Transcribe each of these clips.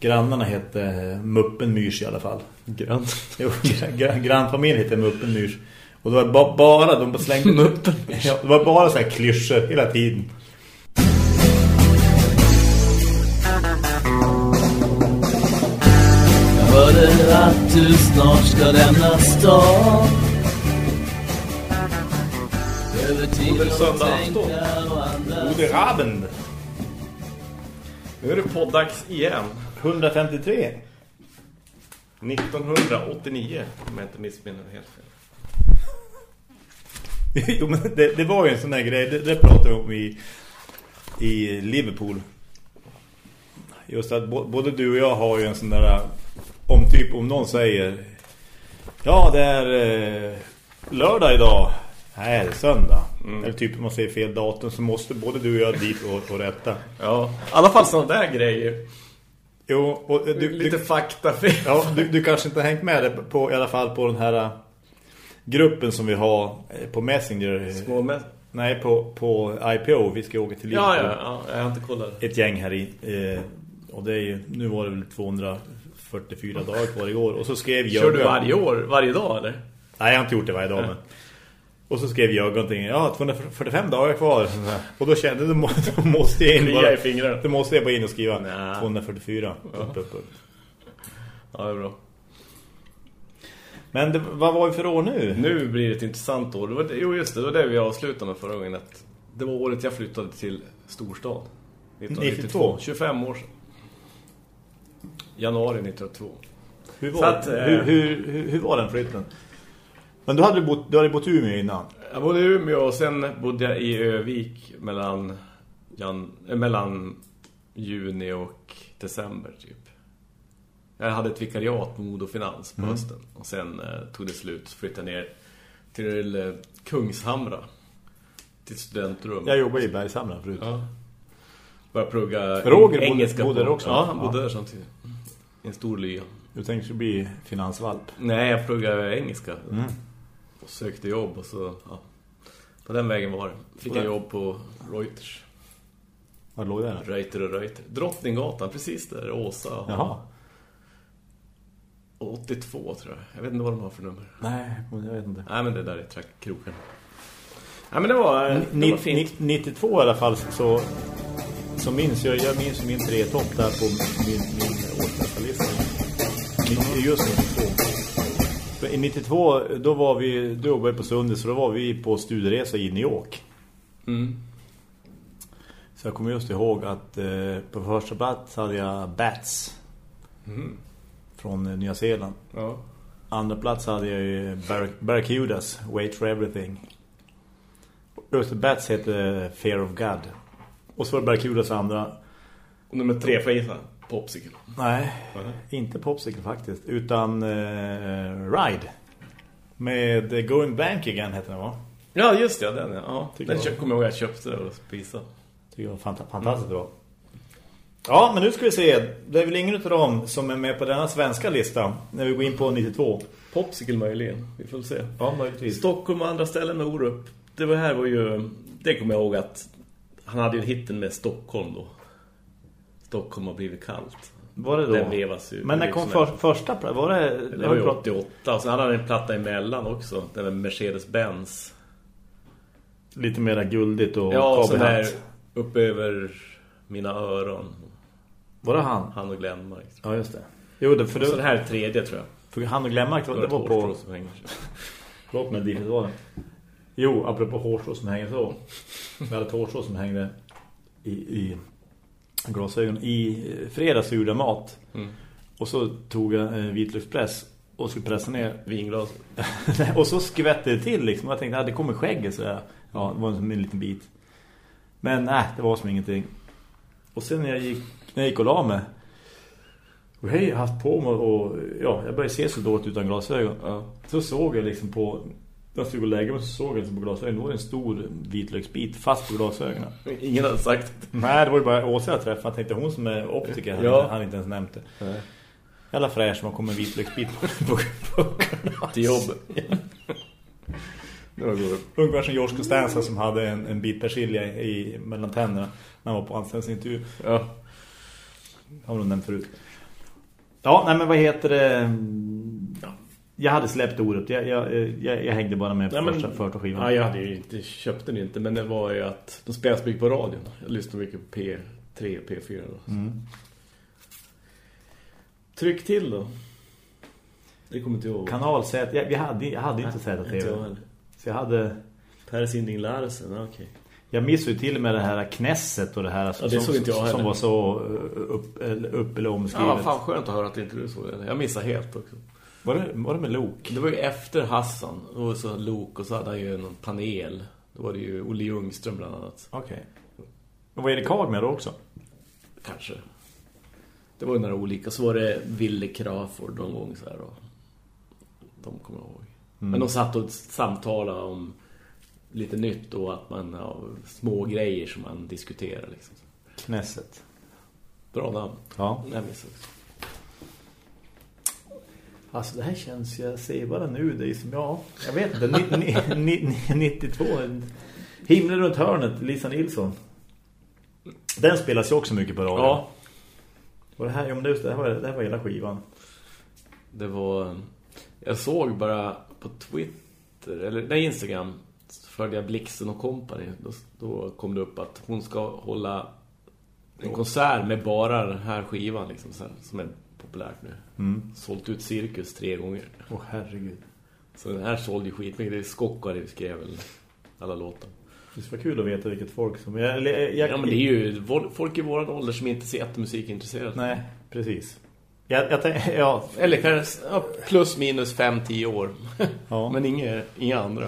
grannarna hette Muppenmyrs i alla fall. Grann. Jo, gr grannfamiljen hette Muppenmyrs. Och det var ba bara, de slängde Muppen. ja, det var bara så här klyschor hela tiden. Jag hörde att du snart ska lämna stan Över att söndag tänka afton. och andas Gode Rabend. Nu är det poddags igen. 153. 1989, om jag inte missminner helt fel. jo, men det, det var ju en sån där grej. Det, det pratade vi om i, i Liverpool. Just att både du och jag har ju en sån där... Om typ om någon säger... Ja, det är eh, lördag idag. Nej, det är söndag. Eller typ om man säger fel datum så måste både du och jag dit och, och rätta. Ja, i alla fall sådana där grejer. Jo, och du, Lite du, faktafel. ja, du, du kanske inte har hängt med det på, i alla fall på den här eh, gruppen som vi har eh, på Messenger. Små med... Nej, på, på IPO. Vi ska åka till Liverpool. Ja, ja, ja, jag har inte kollat. Ett gäng här i. Eh, och det är ju, nu var det väl 244 dagar kvar igår. Och så skrev jag... Kör du varje år, varje dag eller? Nej, jag har inte gjort det varje dag. Men. Och så skrev jag någonting. Ja, 245 dagar kvar. Och då kände jag, då må- då måste jag in. Bara- i fingrarna. Då måste jag bara in och skriva Nä. 244. Upp, upp, upp. Ja, det är bra. Men det, vad var vi för år nu? Nu blir det ett intressant år. Det var, jo, just det. Det var det vi avslutade med förra gången. Att det var året jag flyttade till storstad. 1992. 92. 25 år sedan. Januari 1902. Hur var, att, eh, hur, hur, hur, hur var den flytten? Men du hade bott, du hade bott i Umeå innan. Jag bodde i Umeå och sen bodde jag i Övik mellan, jan, äh, mellan juni och december typ. Jag hade ett vikariat med Modo Finans på hösten. Och sen eh, tog det slut så flyttade jag ner till eh, Kungshamra. Till studentrum. Jag jobbade i Bergshamra förut. Ja. Började plugga Roger bodde- engelska bodde på- där också? Ja, han Ja. bodde där samtidigt. I en stor lya. Du tänkte bli finansvalp. Nej, jag pluggade engelska. Mm. Och sökte jobb och så... Ja. På den vägen var det. Fick jag jobb på Reuters. Vad låg det? Reuter och Reuter. Drottninggatan, precis där. Åsa. Jaha. 82 tror jag. Jag vet inte vad de har för nummer. Nej, jag vet inte. Nej, men det där är track kroken. Nej, men det var, det Ni- var fint. ni- 92 i alla fall så, så minns jag, jag minns min tre topp där på min, min årsmästarlista. Just 92. I 92, då var vi, då jobbade jag på Sundet så då var vi på studieresa i New York. Mm. Så jag kommer just ihåg att eh, på första plats hade jag Bats Mm. från eh, Nya Zeeland. Ja. Andra plats hade jag ju Bar Barracudas, Wait for Everything. Just Bats heter Fear of God. Och så var det Barracudas andra. Och nummer tre för gissa. Popsicle. Nej, Nej. inte Popsicle faktiskt. Utan eh, Ride. Med Going Bank Again heter den va? Ja, just det. Den, ja. Tycker Den jag. kommer jag ihåg att jag köpte och spisade. Tycker jag var fanta fantastiskt bra. Ja, men nu ska vi se. Det är väl ingen av dem som är med på denna svenska lista. När vi går in på 92. Popsicle möjligen. Vi får se. Ja, möjligtvis. Stockholm och andra ställen med Orup. Det var här var ju... Det kommer jag ihåg att han hade ju hitten med Stockholm då. Stockholm har blivit kallt. Var det då? Den vevas ju. Men när kom för, första Var det... Det var ju 88. Och sen hade han en platta emellan också. Den med Mercedes-Benz. Lite mer guldigt och Ja, och så här upp över mina öron. Var det han? Han och Glenmark. Ja, just det. Jo, det, för, Och så det, här tredje tror jag. för han och Glenmark, det var, det var på... Förlåt mig, det var det. Jo, apropå hårstrå som hänger så. Vi hade ett hårstrå som hängde i, i glasögon. I eh, fredags gjorde jag mat. Mm. Och så tog jag en vitlökspress och skulle pressa ner. Vinglas. och så skvätte det till liksom. Jag tänkte att det kommer skägget så jag, Ja, det var en, en liten bit. Men nej, det var som ingenting. Och sen när jag gick, när jag gick och la mig. Och hej, jag har haft på mig och ja, jag började se så dåligt utan glasögon. Ja. Så såg jag liksom på när jag stod och lägga mig så såg jag liksom på glasögonen. Det var en stor vitlöksbit fast på glasögonen. Ingen hade sagt Nej, det var ju bara Åsa jag träffade. Jag tänkte hon som är optiker hade, Ja. hade inte ens nämnt det. Nej. Jävla fräsch som har kommit en vitlöksbit på, på, på till jobbet. Det. Ungefär som George Costanza som hade en, en bit persilja i, mellan tänderna när han var på anställningsintervju. Ja. Har hon nämnt förut. Ja, nej men vad heter det? Jag hade släppt ordet. Jag, jag, jag, jag hängde bara med på Nej, första, men- första skivan. Ja, jag hade ju inte köpt den inte, men det var ju att de spelas mycket på radion. Jag lyssnade mycket på P3 och P4 då. Mm. Tryck till då. Det kommer inte jag ihåg. Kanal Z. Jag, jag hade, jag hade inte Nej, sett inte jag TV. Så jag hade... Per Sinding Larsen, ja, okej. Jag missade ju till och med det här Knesset och det här Ja, det såg inte jag heller. som var så upp, eller, upp eller Ja, omskrivet. vad fan skönt att höra att inte du såg det. Jag missade helt också. Var, det, var det med Lok? Det var ju efter Hassan och så Lok och så hade han ju någon panel. Då var det ju Olle Ljungström bland annat. Okej. Och var Erik Hag med då också? Kanske. Det var ju några olika. Så var det Ville Crawford någon gång så här då. De kommer jag ihåg. Men de satt och samtalade om lite nytt och att man har små grejer som man diskuterar liksom. Knesset. Bra namn. Ja. Jag missade också. Alltså det här känns, jag ser bara nu, det är som, ja, jag vet inte, ni- ni- ni- ni- 92, Himlen runt hörnet, Lisa Nilsson. Den spelas ju också mycket på radio. Ja, Och det här, just det, det här var, det här var hela skivan. det var... Jag såg bara på Twitter, eller nej, Instagram, följde jag Blixen och Company. Då, då kom det upp att hon ska hålla en konsert med bara den här skivan liksom, så här, som är populärt nu. Mm. Sålt ut Cirkus tre gånger. Åh herregud. Så den här sålde ju skitmycket. Det är Skockare skrev väl alla låtar. Det var kul att veta vilket folk som... Jag, jag, jag, Ja, men det är ju folk i vår ålder som inte ser jättemusikintresserade. Nej, precis. Jag, jag tänk, ja, Eller kanske plus minus 5-10 år. Ja. men inga, inga andra.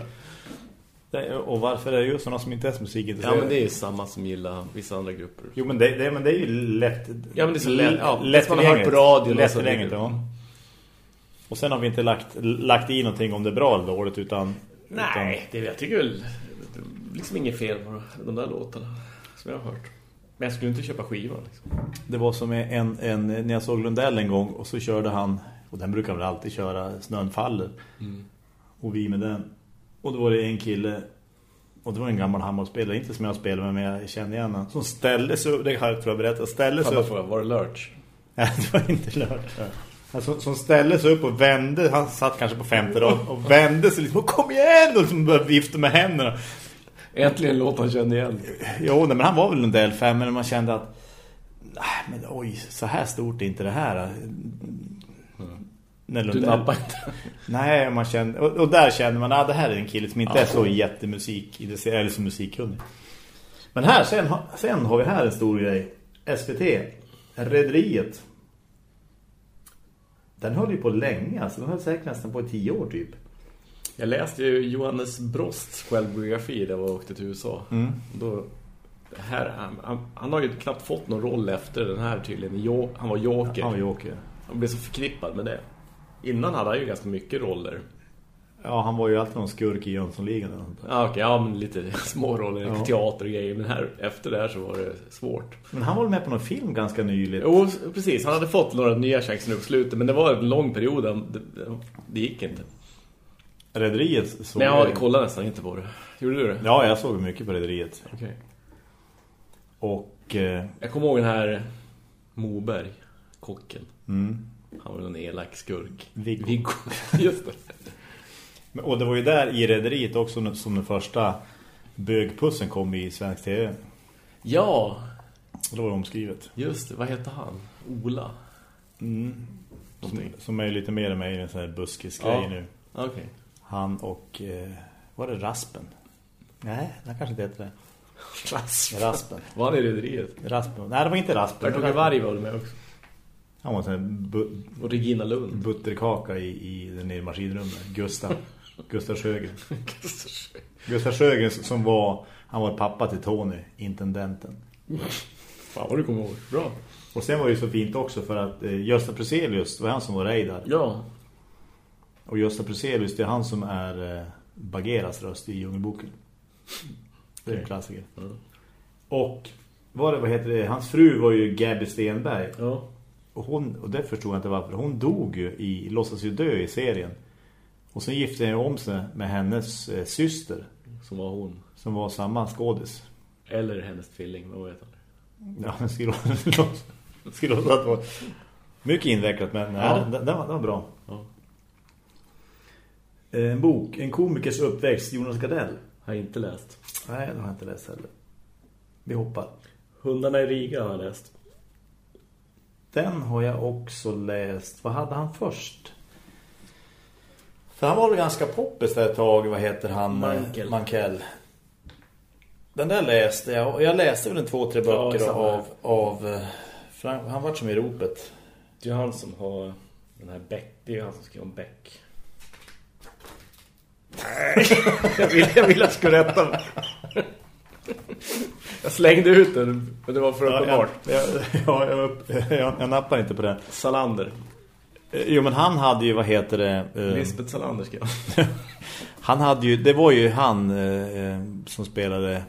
Och varför är det just sådana som inte är musikintresserade? Ja, men det är samma som gillar vissa andra grupper. Jo, men det, det, men det är ju lätt... Ja, men det är så lätt- ja, lätt man har hört på Lättillgängligt, det- ja. Och sen har vi inte lagt, lagt i någonting om det är bra eller dåligt, utan... Nej, det, jag tycker väl liksom inget fel på de där låtarna som jag har hört. Men jag skulle inte köpa skivan liksom. Utan det var som en, en... När jag såg Lundell en gång och så körde han... Och den brukar väl alltid köra Snön faller. Och vi med den. Och då var det en kille... Och det var en gammal handbollsspelare, inte som jag spelar med, men jag känner igen honom. Som ställde sig upp, det har jag tror jag berättat, ställde sig upp. var det Lurch? Nej, det var inte lört. Alltså, som ställde sig upp och vände, han satt kanske på femte rad och vände sig liksom, kom igen! Och liksom började vifta med händerna. Äntligen en låt han kände igen. Jo, nej, men han var väl en del fem, men man kände att nej, men oj, så här stort är inte det här. När Du nappar inte. Nej, man kände, och, och där känner man att ah, det här är en kille som inte är så jättemusik eller så musikkunnig. Men här, sen, sen har vi här en stor grej. SVT, Rederiet. Den höll ju på länge, alltså den höll säkert nästan på i tio år typ. Jag läste ju Johannes Brosts självbiografi där jag åkte till USA. Mm. Då, här, han, han, har ju knappt fått någon roll efter den här tydligen. Jo, han var joker. Han var joker. Han blev så förknippad med det. Innan hade han ju ganska mycket roller. Ja, han var ju alltid någon skurk i Jönssonligan. Ja, okej, ja men lite små roller, Ja. teater och grejer. Men här, efter det här så var det svårt. Men han var med på någon film ganska nyligt. Jo, precis. Han hade fått några nya chanser nu på slutet. Men det var en lång period. Det, det, gick inte. Rederiet såg Men jag kollade nästan inte på det. Gjorde du det? Ja, jag såg mycket på Rederiet. Okej. Och... Eh, Jag kommer ihåg den här Moberg, kocken. mm. Han var en elak skurk. Viggo. Viggo. Just det. Och det var ju där i Rederiet också som den första bögpussen kom i svensk tv. Ja, Och det var omskrivet. just det. Vad heter han? Ola. Mm. Som, som är lite mer med i en sån här buskisgrej Ja. nu. Okej. Han och... Eh, var det Raspen? Nej, han kanske inte heter det. Raspen. Var han i rederiet? Raspen. Nej, det var inte Raspen. Bert-Åke Varg var det med också. Han var en bu Och Regina Lund. butterkaka i, i den nere maskinrummet. Gustav. Gustav Sjögren. Gustav Sjögren som var... Han var pappa till Tony, intendenten. Fan vad du kommer ihåg. Bra. Och sen var det ju så fint också för att eh, Gösta Preselius, det var han som var rejdar. Ja. Och Gösta Preselius, det är han som är eh, Bageras röst i Djungelboken. Det är en klassiker. Mm. Och vad, det, vad heter det? Hans fru var ju Gabby Stenberg. Ja. Och, hon, och det förstod jag inte varför. Hon dog ju i, låtsas ju dö i serien. Och sen gifte han om sig med hennes eh, syster. Som var hon. Som var samma skådis. Eller hennes tvilling, vad vet han? Ja, men skulle skulle låta att det var... Mycket invecklat, men nej, Ja. den, den, var, den var bra. Ja. Eh, En bok, En komikers uppväxt, Jonas Gardell. Har jag inte läst. Nej, den har jag inte läst heller. Vi hoppar. Hundarna i Riga har jag läst. Den har jag också läst. Vad hade han först? För han var väl ganska poppis där ett tag. Vad heter han? Mankell. Mankell. Den där läste jag. Och jag läste väl en två, tre böcker Ja, av... av eh, han, var som i ropet. Det är han som har den här Beck. Det är han som skriver om Beck. jag vill, jag vill att jag skulle rätta. jag slängde ut den, men det var för Ja, uppenbart. jag, jag, jag, jag, jag, jag nappar inte på det. Salander. Eh, Jo, men han hade ju, vad heter det? eh, Lisbeth Salander skrev. han hade ju, det var ju han eh, eh, som spelade...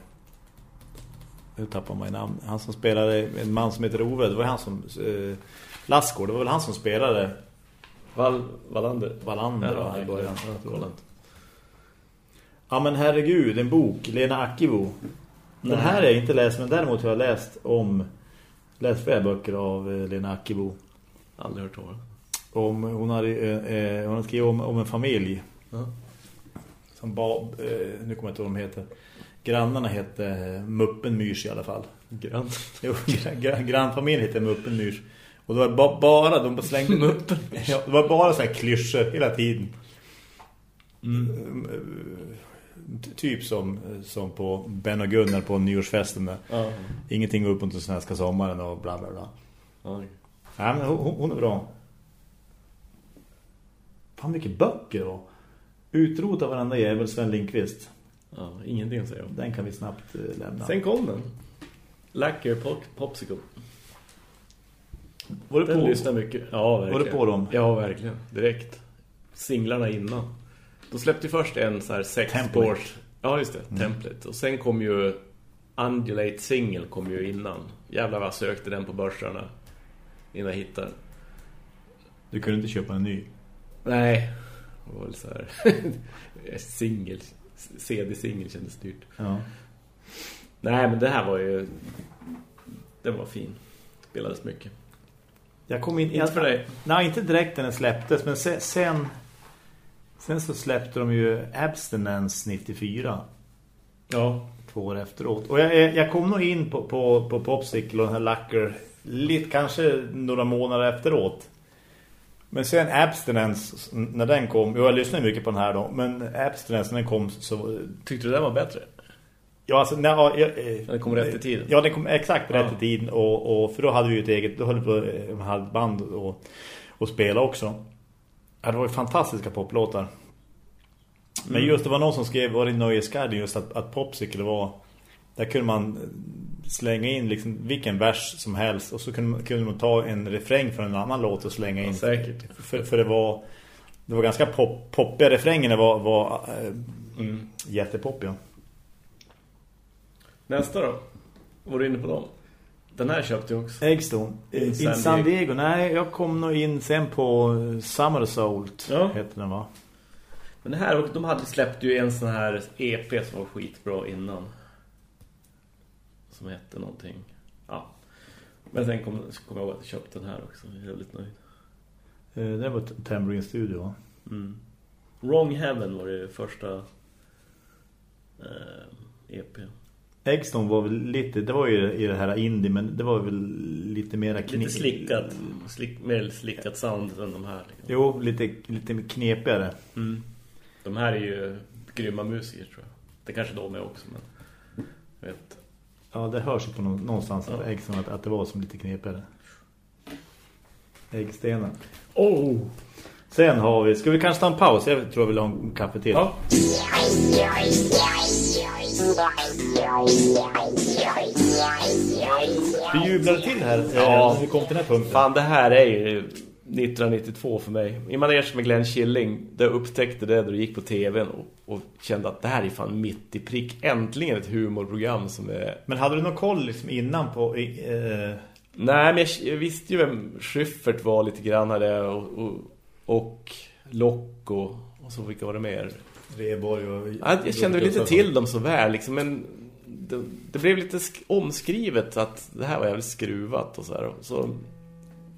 Nu tappar man namn. Han som spelade en man som heter Ove. Det var han som... Eh, Lassgård, det var väl han som spelade Val, Wallander. Wallander Ja, va, i början. ja. Ja men herregud, en bok. Lena Akivo. Den Nej. här har jag inte läst, men däremot har jag läst om... Läst flera böcker av eh, Lena Akivo. Aldrig hört talas. Om, hon hade, eh, eh, hon hade skrivit om, om en familj. Ja. Som ba, eh, nu kommer jag inte ihåg vad de heter. Grannarna hette eh, Muppenmyrs i alla fall. Grann. Jo, gra- gra- grannfamiljen hette Muppenmyrs. Och det var ba, bara, de slängde Muppen. ja, Det var bara så här klyschor hela tiden. Mm, Typ som, som på Ben och Gunnar på nyårsfesten. Där. Ja. Ingenting upp under svenska sommaren och bla bla bla. Ja. Ja, men hon, hon är bra. Fan mycket böcker då. Utrota varenda jävel Sven Lindqvist. ja, ingenting att säga om. Den kan vi snabbt eh, lämna. Sen kom den. Lacquer pop Popsicle. var du Den på? lyssnar mycket. Ja, verkligen. Var du på dem? Ja, verkligen. Direkt. Singlarna innan. Då släppte ju först en så här sex Template. Mm. Ja, just det. Template. Och sen kom ju Undulate Single kom ju innan. Jävlar vad jag sökte den på börsarna innan jag hittade den. Du kunde inte köpa en ny. Nej. Det var väl så här singel. CD-singel kändes dyrt. Ja. Nej, men det här var ju den var fin. Spelades mycket. Jag kom in... Inte för dig. Nej, inte direkt när den släpptes. Men sen... Sen, så släppte de ju Abstinence 94. Ja. Två år efteråt. Och jag, jag, kom nog in på, på, på Popsicle och den här Lacker lite kanske några månader efteråt. Men sen Abstinence, när den kom, jo, jag lyssnade mycket på den här då, men Abstinence när den kom så... Tyckte du den var bättre? Ja, alltså, nej, ja, jag, eh, Den kom rätt i tiden. Ja, den kom exakt rätt Ja. i tiden. Och, och, för då hade vi ju ett eget, då höll vi på eh, hade ett band och, och spela också. Ja, det var ju fantastiska poplåtar. Men Mm. just det var någon som skrev, var det i Nöjesguiden just att, att Popsicle var, där kunde man slänga in liksom vilken vers som helst och så kunde man, kunde man ta en refräng från en annan låt och slänga in. Ja, säkert. För, för det var det var ganska pop, poppiga refrängerna var, var eh, Mm. jättepoppiga. Nästa då? Var du inne på dem? Den här köpte jag också. Eggstone. In In San San, Diego. Diego. Nej, jag kom nog in sen på Summer Assault. Ja. Heter den va? Men det här, de hade släppt ju en sån här EP som var skitbra innan. Som hette någonting. Ja. Men sen kom, kom jag ihåg att jag köpte den här också. Jag är jävligt nöjd. Eh, Det var Tambourine Studio va? Mm. Wrong Heaven var det första eh, EP. Eggstone var väl lite, det var ju i det här indie men det var väl lite mera Lite slickat. Slick, mer slickat sound än de här. Liksom. Jo, lite, lite knepigare. Mm. De här är ju grymma musiker tror jag. Det kanske de är också, men jag vet. Ja, det hörs ju på nå- någonstans Ja. Eggstone att, att det var som lite knepigare. Äggstenen. Oh! Sen har vi, ska vi kanske ta en paus? Jag tror jag vill ha en kaffe till. Ja. Vi jublade till här eh, Ja. när vi kom till den här punkten. Fan, det här är ju 1992 för mig. I manege med Glenn Killing, där jag upptäckte det då jag gick på tvn och, och kände att det här är fan mitt i prick. Äntligen ett humorprogram som är... Men hade du någon koll liksom innan på... Eh, Nej, men jag, jag visste ju vem Schyffert var lite grann här och, och, och Locko och så vilka var det mer? Reborg och... Ja, jag kände väl lite till dem så väl liksom, men det, det blev lite sk- omskrivet att det här var jävligt skruvat och så här. Så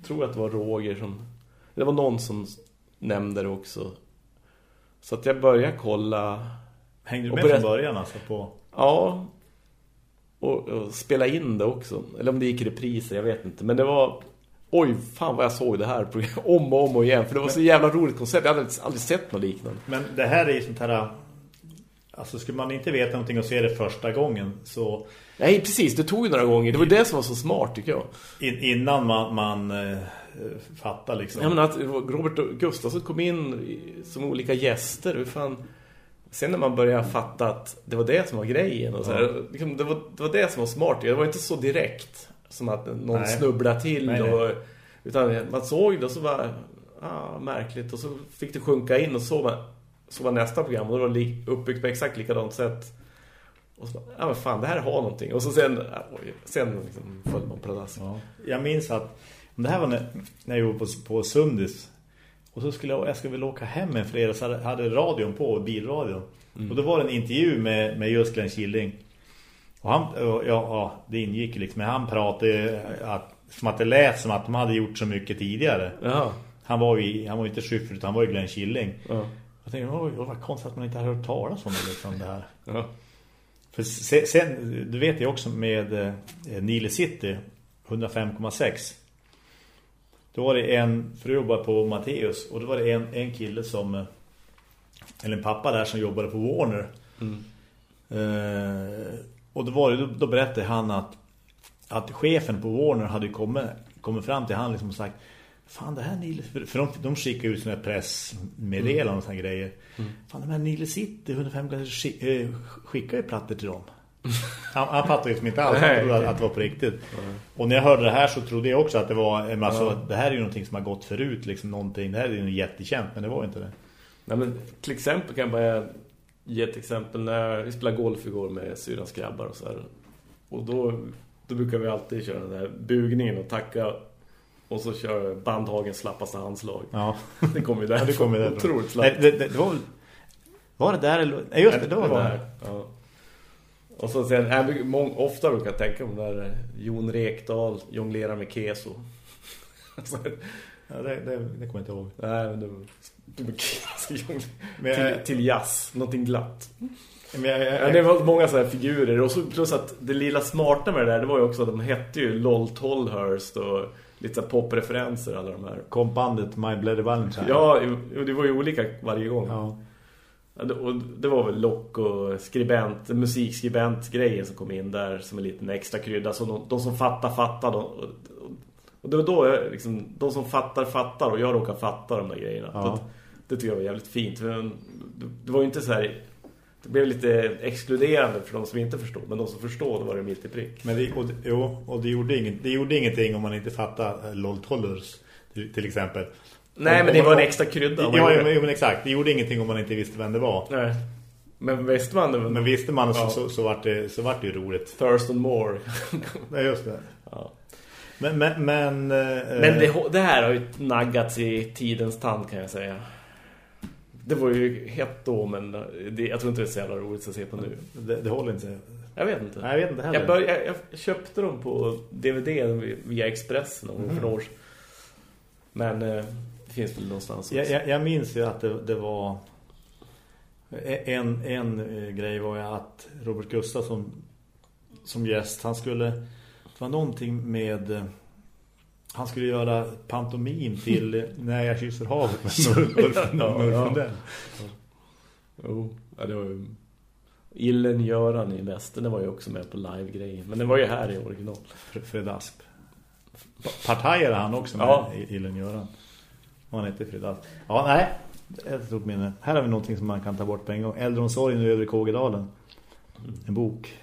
tror att det var Roger som... Det var någon som nämnde det också. Så att jag började kolla... Hängde du Och med berätt- från början alltså på... Ja. Och, och spela in det också. Eller om det gick i repriser, jag vet inte. Men det var... Oj, fan vad jag såg det här om och om och igen. För det var så jävla roligt koncept. Jag hade aldrig sett något liknande. Men det här är ju sånt här... Alltså skulle man inte veta någonting och se det första gången så Nej, precis. Det tog ju några gånger. Det var det som var så smart, tycker jag. in, innan man, man eh, fattar liksom. Ja, men att Robert och Gustafsson kom in som olika gäster. Hur fan... Sen när man började fatta att det var det som var grejen. Och så här, liksom, det, var, det var det som var smart. Det var inte så direkt som att någon Nej. snubblade till. Nej. Och, utan man såg det och så var ah, märkligt. Och så fick det sjunka in och så var, så var nästa program. Och det var uppbyggt på exakt likadant sätt. Och så ja men fan, det här har någonting. Och så sen, ah, sen liksom föll man pladask. Ja. Jag minns att det här var när, när jag var på, på Sundis och så skulle jag, jag skulle väl åka hem en fredag så hade, hade radion på, bilradion. Och då var det en intervju med, med just Glenn Killing. Och han, ja, ja, det ingick liksom, men han pratade att, som att det lät som att de hade gjort så mycket tidigare. Jaha. Han var ju, han var ju inte Schyffert utan han var ju Glenn Killing. Ja. Jag tänkte, oj, vad konstigt att man inte har hört talas om det, liksom, det här. Ja. För sen, sen du vet ju också med eh, Nile City 105,6 då var det en, för jag jobbade på Matteus och då var det en, en kille som eh, eller en pappa där som jobbade på Warner Mm. eh, och då, var det, då, då berättade han att att chefen på Warner hade kommit, kommit fram till han liksom och sagt Fan det här Nile för, de, de skickar ut såna här pressmeddelanden och såna grejer. Fan de här Nile City 105 skick, eh, skickar ju plattor till dem. Han, han fattade ju liksom inte alls att, att det var på riktigt. Och när jag hörde det här så trodde jag också att det var en massa, det här är ju någonting som har gått förut liksom någonting. Det här är ju jättekänt men det var inte det. Nej, men till exempel kan jag bara ge ett exempel när vi spelade golf igår med syrans grabbar och så här. Och då, då brukar vi alltid köra den där bugningen och tacka och så kör bandhagen slappaste handslag. Ja. Det kommer ju där. Ja, det kommer därifrån. Otroligt slappt. Nej, det, det, det var Var det där eller Nej just det, det var det där. Ja. Och så sen, jag brukar- mång, ofta brukar jag tänka den där Jon Rekdal jonglerar med keso. Ja, det, det, det kommer jag inte ihåg. Nej, men det var, det var. Men Till, jag, till jazz, någonting glatt. men jag, jag, Ja, det var många sådana här figurer och så plus att det lilla smarta med det där det var ju också att de hette ju Lol Tollhurst och lite så popreferenser alla de här. kom bandet My Bloody Valentine. Ja, det var ju olika varje gång. ja. Och det var väl lock och skribent, musikskribent grejen som kom in där som en liten extra krydda så de, de som fattar fattar de, och, det var då jag, liksom, de som fattar fattar och jag råkar fatta de där grejerna. Ja. Det, det tycker jag var jävligt fint. Det, var ju inte så här det blev lite exkluderande för de som inte förstod men de som förstod då var det mitt i prick. Men det, och, jo, och det gjorde, inget, det gjorde ingenting om man inte fattade LOL Tollers till, exempel. Nej, Om- men det om- var en extra krydda. man Ja, gjorde men, men exakt. Det gjorde ingenting om man inte visste vem det var. Nej. Men visste man det? Men visste man så, Ja. så, så, det, så vart det ju roligt. Thurston Moore. Nej, just det. ja. Men, men, men, eh, Men det, det här har ju naggats i tidens tand kan jag säga. Det var ju hett då, men det, jag tror inte det är så jävla roligt att se på nu. det, det håller inte. Jag vet inte. Nej, jag vet inte heller. jag, bör, jag, jag köpte dem på DVD via Express någon gång för några år sedan. Men eh, det finns väl någonstans också. Jag, jag, jag minns ju att det, det var en, en eh, grej var ju att Robert Gustafsson som gäst, han skulle det var någonting med eh, han skulle göra pantomim till När jag kysser havet med Ulf. Lundell. Jo, ja, det var ju... Illen Göran i västen, det var ju också med på live-grejen. Men den var ju här i original. Fre- Fred Asp. Pa- Partajade han också med Ja. Illen Göran. Och han hette Fred Asp. Ja, nej. Ett stort minne. Här har vi någonting som man kan ta bort på en gång. Äldreomsorgen övre Kågedalen. En bok.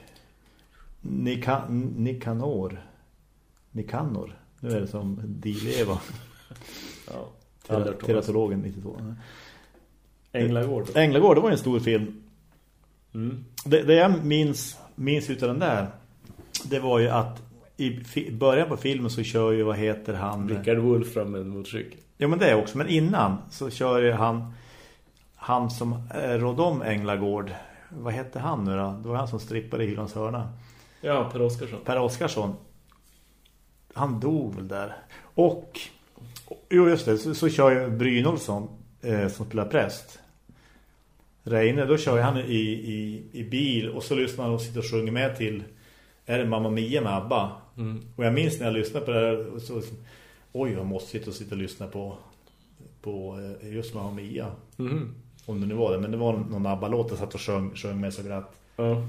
Nika, Nikanor. Nikanor. Nu är det som Dileva. Ja, om. Teratologen 92. Änglagård. Änglagård, det var en stor film. Mm. Det, det jag minns, minns utav den där det var ju att i början på filmen så kör ju, vad heter han? Rickard Wolff fram med en motorcykel. Ja men det också, men innan så kör ju han han som eh, rådde om Änglagård. Vad hette han nu då? Det var han som strippade i Hylands hörna. Ja, Per Oskarsson. Per Oskarsson. han dog väl där. Och, jo just det, så, så kör jag Brynolfsson eh, som spelar präst. Reine, då kör jag han i, i, i bil och så lyssnar han och sitter och sjunger med till är det Mamma Mia med Abba. Mm. Och jag minns när jag lyssnade på det här så, oj jag måste sitta och sitta och lyssna på, på eh, just Mamma Mia. Mm. Om det nu var det, men det var någon ABBA-låt jag satt och sjöng, sjöng med så glatt. Ja.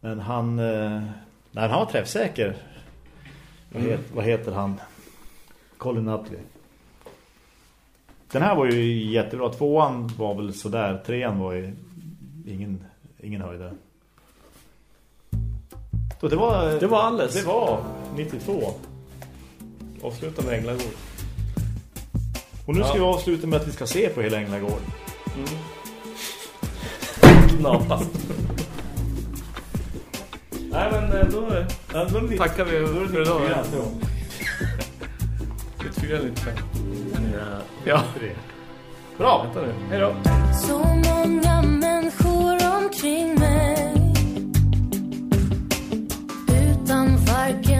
Men han eh, nej, han var träffsäker. Vad, Mm. het, vad heter han? Colin Nutley. Den här var ju jättebra. Tvåan var väl sådär. Trean var ju ingen, ingen höjdare. Så det var... Det var alles. Det var 92. Avsluta med Änglagård. Och nu ska Ja. vi avsluta med att vi ska se på hela Änglagård. Knappast. Nej men då, ja, då tackar vi för idag. Ja. 94 eller 95? Ja. Bra. Vänta nu. Hej då. Så många människor omkring mig Utan varken